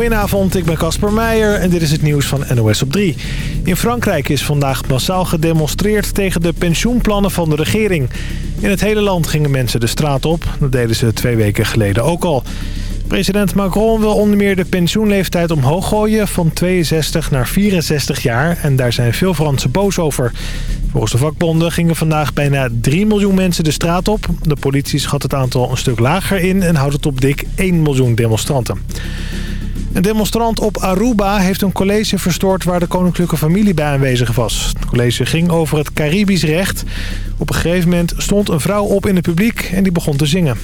Goedenavond, ik ben Casper Meijer en dit is het nieuws van NOS op 3. In Frankrijk is vandaag massaal gedemonstreerd tegen de pensioenplannen van de regering. In het hele land gingen mensen de straat op. Dat deden ze twee weken geleden ook al. President Macron wil onder meer de pensioenleeftijd omhoog gooien van 62 naar 64 jaar. En daar zijn veel Fransen boos over. Volgens de vakbonden gingen vandaag bijna 3 miljoen mensen de straat op. De politie schat het aantal een stuk lager in en houdt het op dik 1 miljoen demonstranten. Een demonstrant op Aruba heeft een college verstoord waar de koninklijke familie bij aanwezig was. Het college ging over het Caribisch recht. Op een gegeven moment stond een vrouw op in het publiek en die begon te zingen.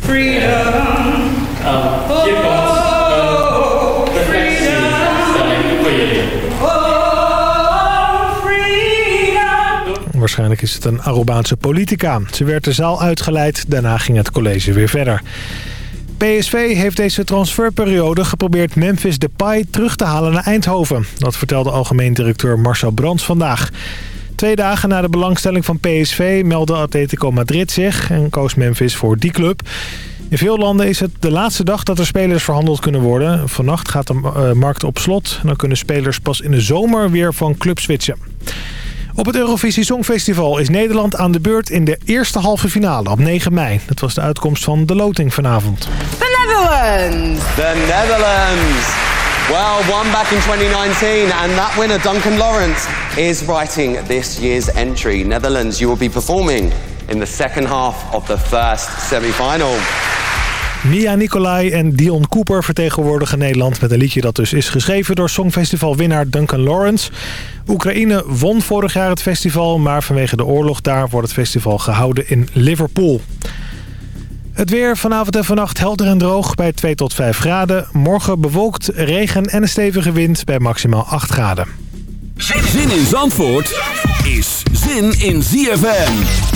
Waarschijnlijk is het een Arubaanse politica. Ze werd de zaal uitgeleid, daarna ging het college weer verder. PSV heeft deze transferperiode geprobeerd Memphis Depay terug te halen naar Eindhoven. Dat vertelde algemeen directeur Marcel Brands vandaag. Twee dagen na de belangstelling van PSV meldde Atletico Madrid zich en koos Memphis voor die club. In veel landen is het de laatste dag dat er spelers verhandeld kunnen worden. Vannacht gaat de uh, markt op slot en dan kunnen spelers pas in de zomer weer van club switchen. Op het Eurovisie Songfestival is Nederland aan de beurt in de eerste halve finale op 9 mei. Dat was de uitkomst van de loting vanavond. The Netherlands! The Netherlands! Well, won back in 2019 and that winner, Duncan Lawrence, is writing this year's entry. Netherlands, you will be performing in the second half of the first semi-final. Mia Nicolai en Dion Cooper vertegenwoordigen Nederland... met een liedje dat dus is geschreven door Songfestivalwinnaar Duncan Lawrence. Oekraïne won vorig jaar het festival... maar vanwege de oorlog daar wordt het festival gehouden in Liverpool. Het weer vanavond en vannacht helder en droog bij 2 tot 5 graden. Morgen bewolkt, regen en een stevige wind bij maximaal 8 graden. Zin in Zandvoort is zin in ZFM.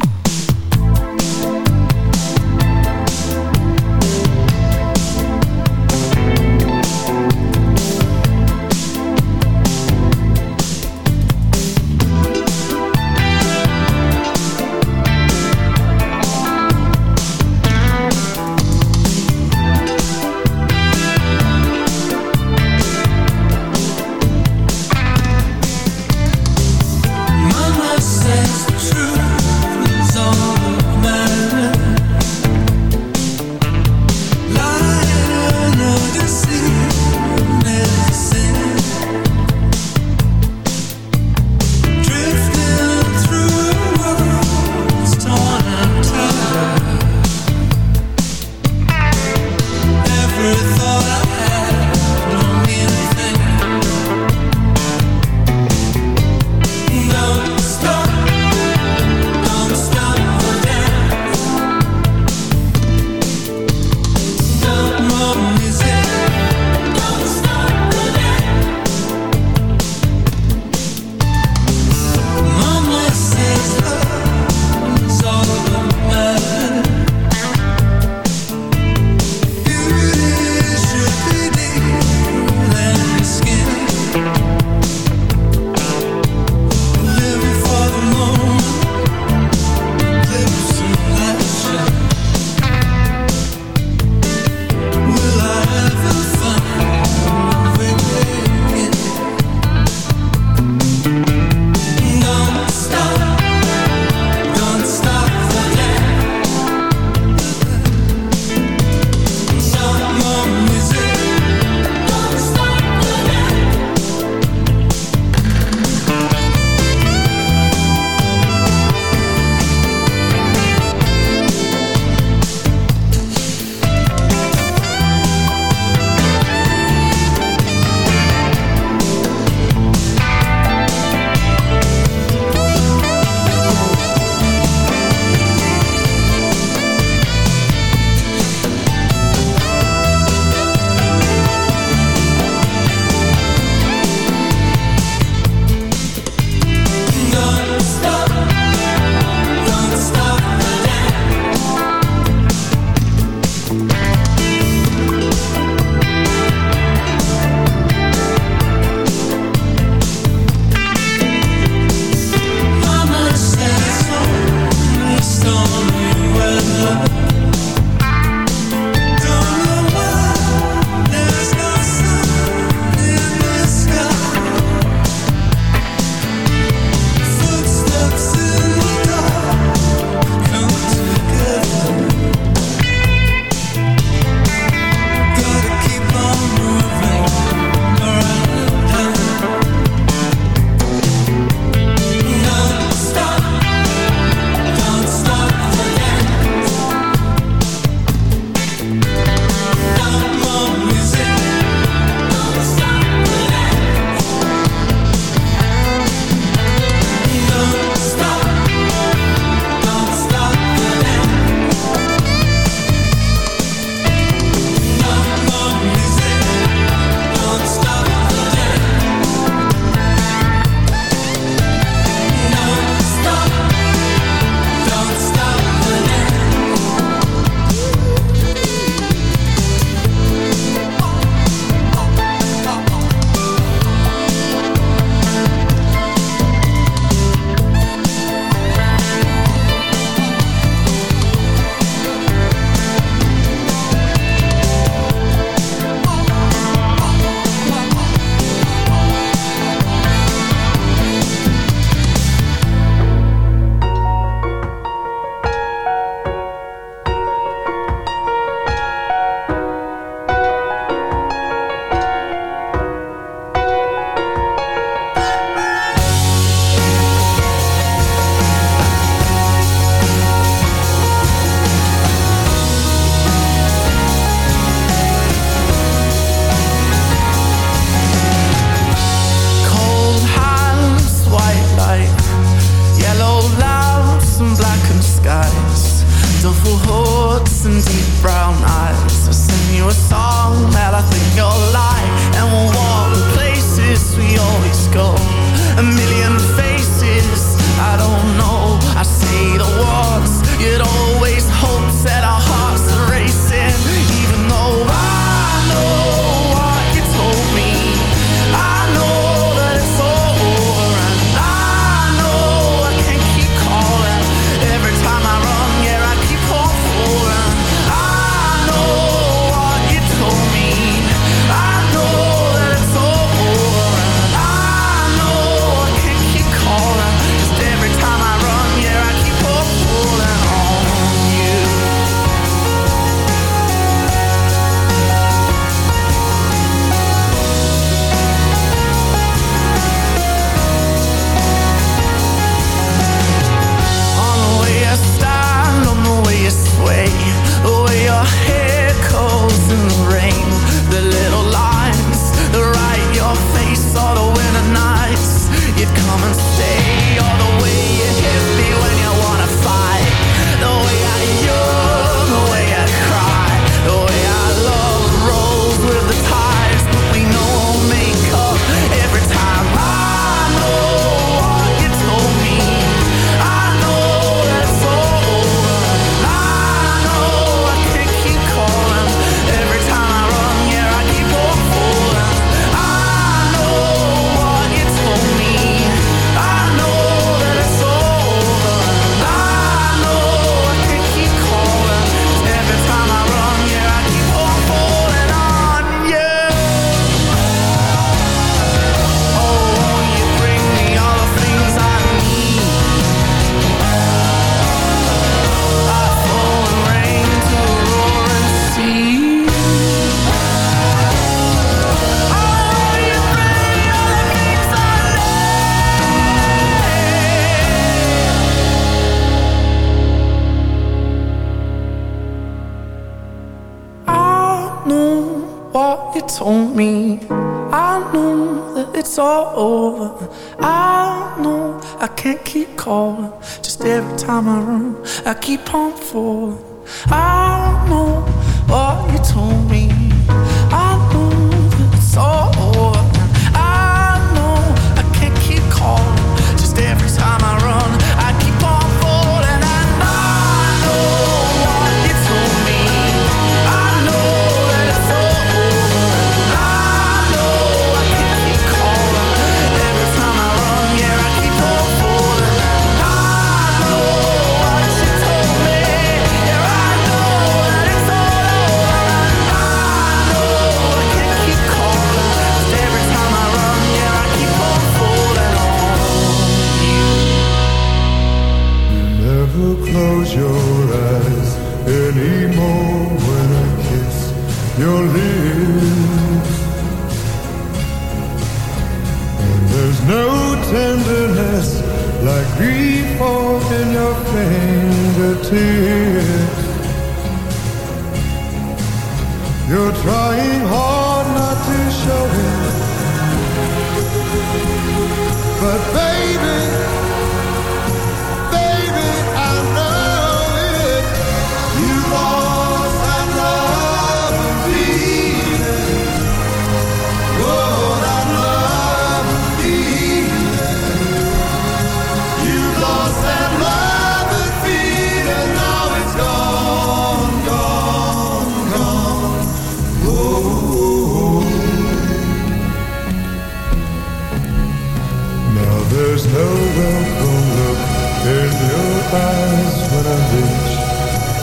over. I know I can't keep calling. Just every time I run, I keep on falling. I know what you told me.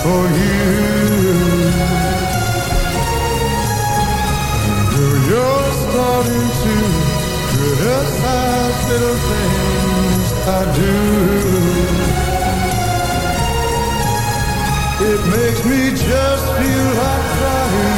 for you. Girl, you're starting to criticize little things I do. It makes me just feel like crying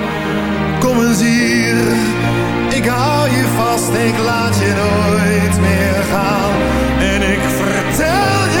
Kom eens hier, ik hou je vast, ik laat je nooit meer gaan. En ik vertel je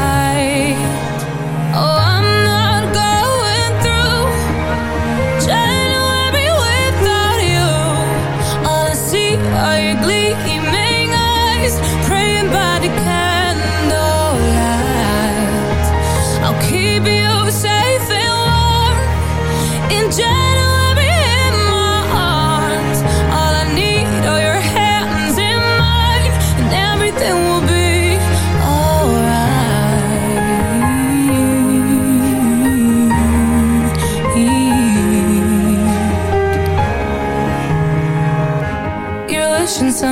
just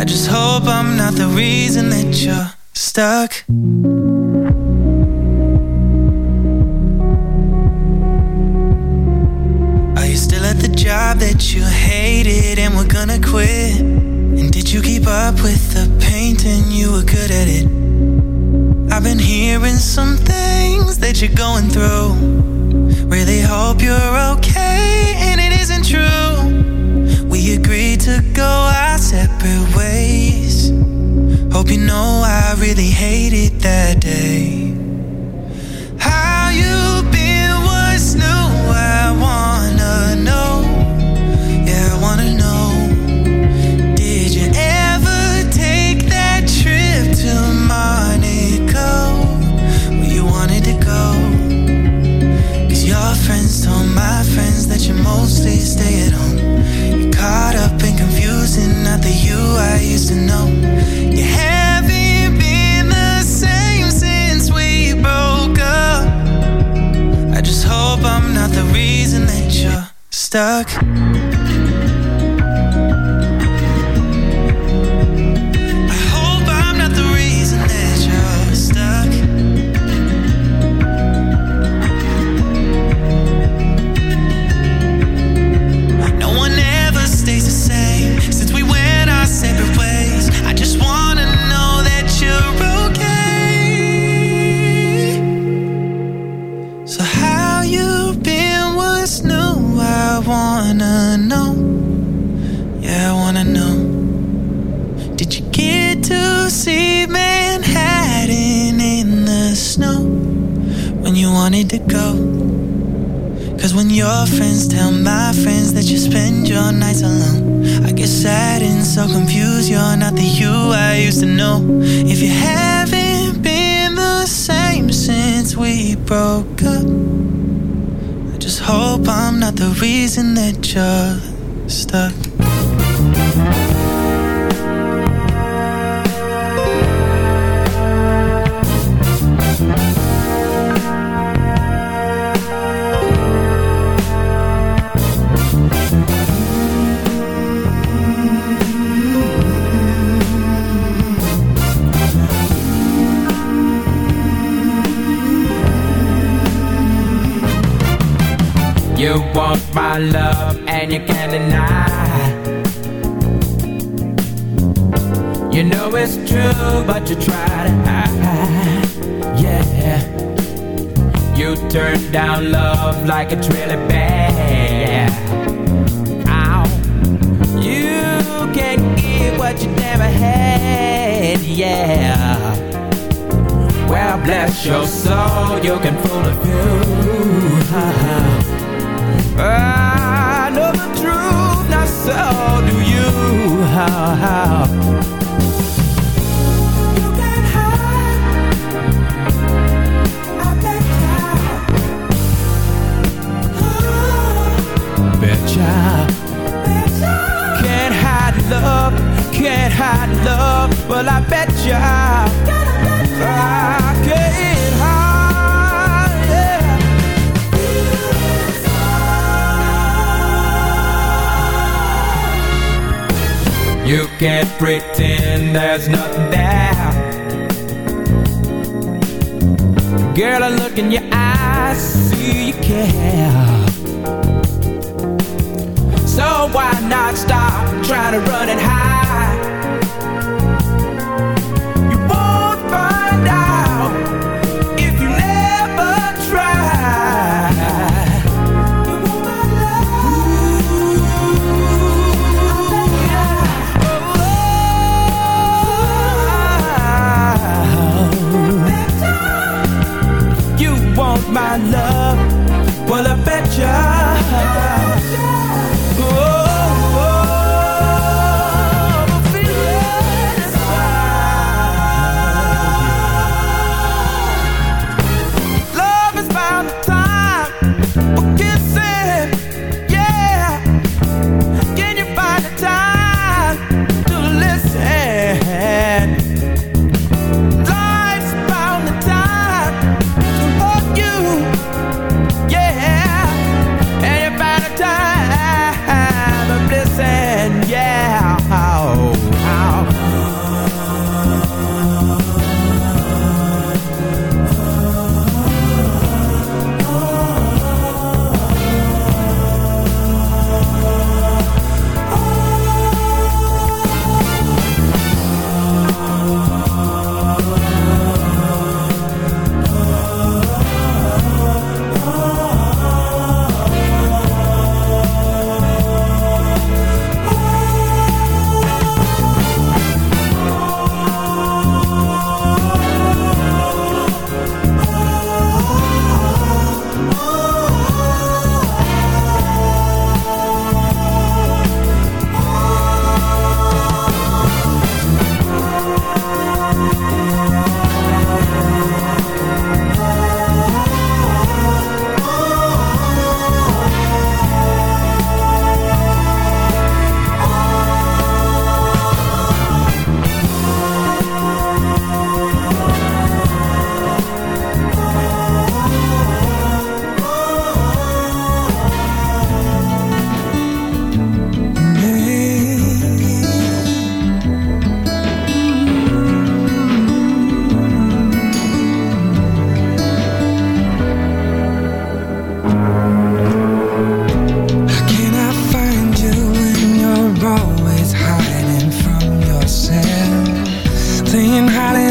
I just hope I'm not the reason that you're stuck. Are you still at the job that you hated and were gonna quit? And did you keep up with the painting? You were good at it. I've been hearing some things that you're going through. Really hope you're okay and it isn't true. We agreed to go our separate ways. Hope you know I really hated that day. Stuck. You know it's true, but you try to hide. Yeah. You turn down love like it's really bad. Ow. You can't give what you never had. Yeah. Well, bless your soul, you can fool a few. I know the truth, not so do you. Can't hide love, can't hide love. Well, I bet you I, can't hide. You can't pretend there's nothing there. Girl, I look in your eyes, see you care. Why not stop trying to run and hide?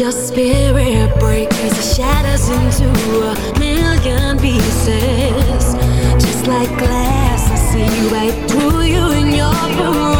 your spirit break as shatters into a million pieces. Just like glass, I see you right through you in your parade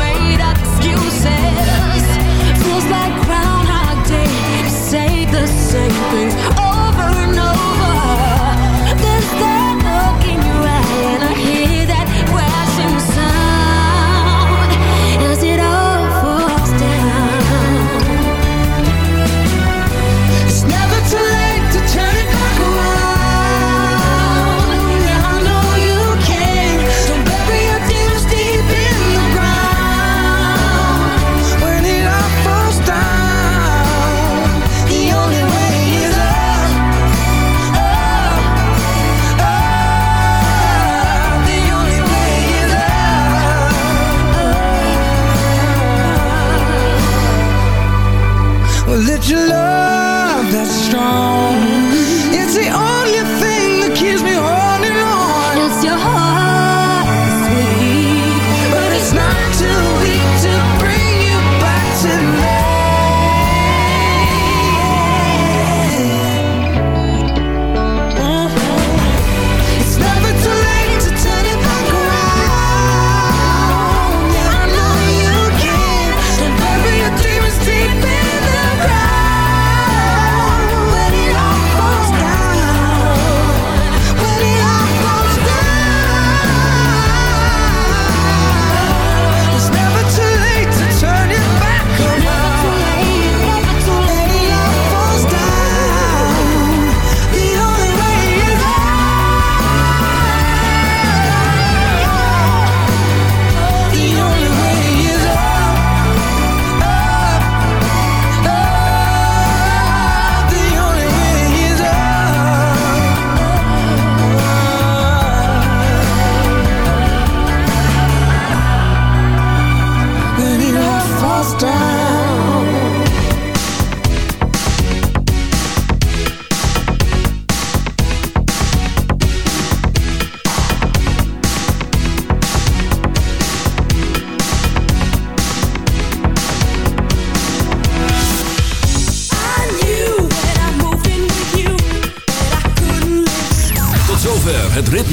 your love that's strong. It's the only